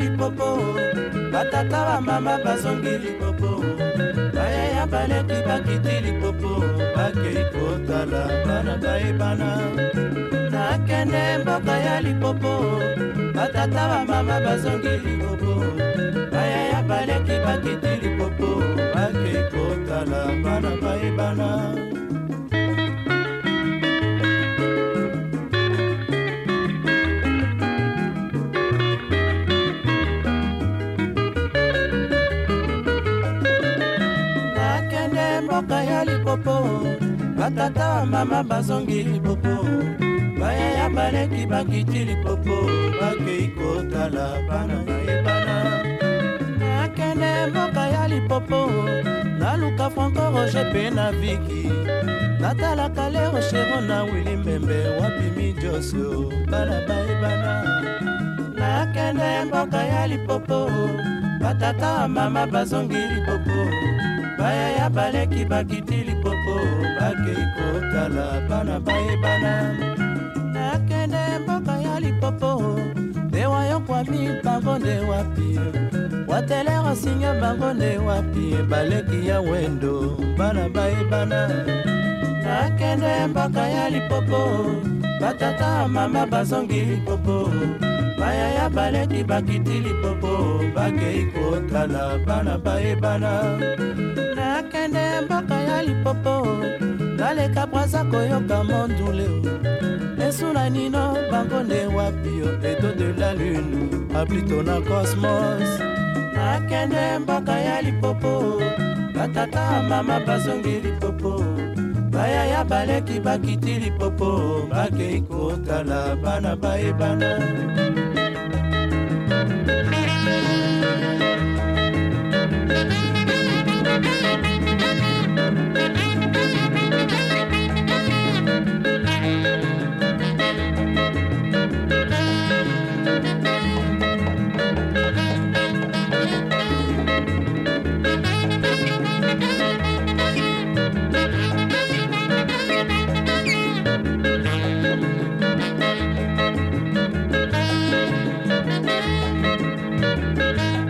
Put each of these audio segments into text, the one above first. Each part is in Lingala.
lipopo batata bamama bazongi lipopo bayaya baleki bakiti lipopo bakei kotala e bana bayebana nakende mboka ya lipopo batata bamama bazongi lipopo bayaya baleki bakiti lipopo bakei kotala bana batata mama bazongi lipopo bayaya baleki bakiti lipopo bakei kotala bana bayebana akende mboka ya lipopo naluka franco roger mpe na viki natalaka lero shero na wili mbembe wapimi joso bana bayebana nakende mboka ya lipopo batata mama bazongi lipopo bayaya baleki bakiti lipopo bayebana nakende mboka ya lipopo ndewa yokwami bango nde wapi watelere singa bango nde wapi baleki ya wendo bana bayebana nakende mboka ya lipopo batata mama bazongi lipopo bayaya baleki bakiti lipopo bakei kotala bana bayebana baleka braza koyoka mondule esuna nino bango nde wapi yo eto de la lune aplito na cosmos nakende mboka ya lipopo batata mama bazongi lipopo bayaya baleki bakiti lipopo bakei kotala bana bayebana thank you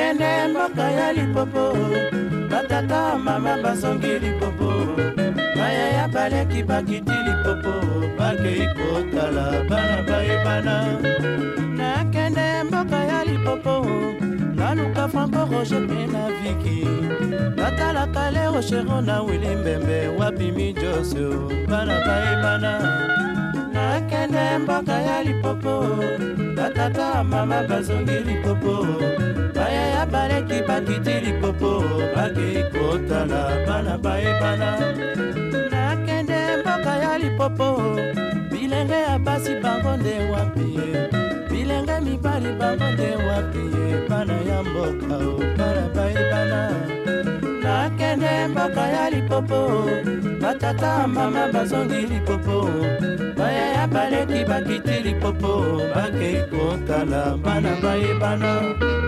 bakende mboka ya lipopo batata mama bazongi lipopo bayaya baleki bakiti lipopo bakei kotala bana bayebana nakende mboka ya lipopo naluka franco roge mpe na viki batalaka lero shero na wili mbembe wapi mijosio bana bayebana mboka ya lipopo batata mama bazongi lipopo bayaya baleki bakiti lipopo bakei kotala bana bayebana nakende mboka ya lipopo bilenge ya basi bango nde wapi bilenge mibali bango nde wapi bana ya mboka o bana bayebana nakende mboka ya lipopo batata mama bazongi lipopo bayaya baleki bakiti lipopo bakei kotala bana bayebana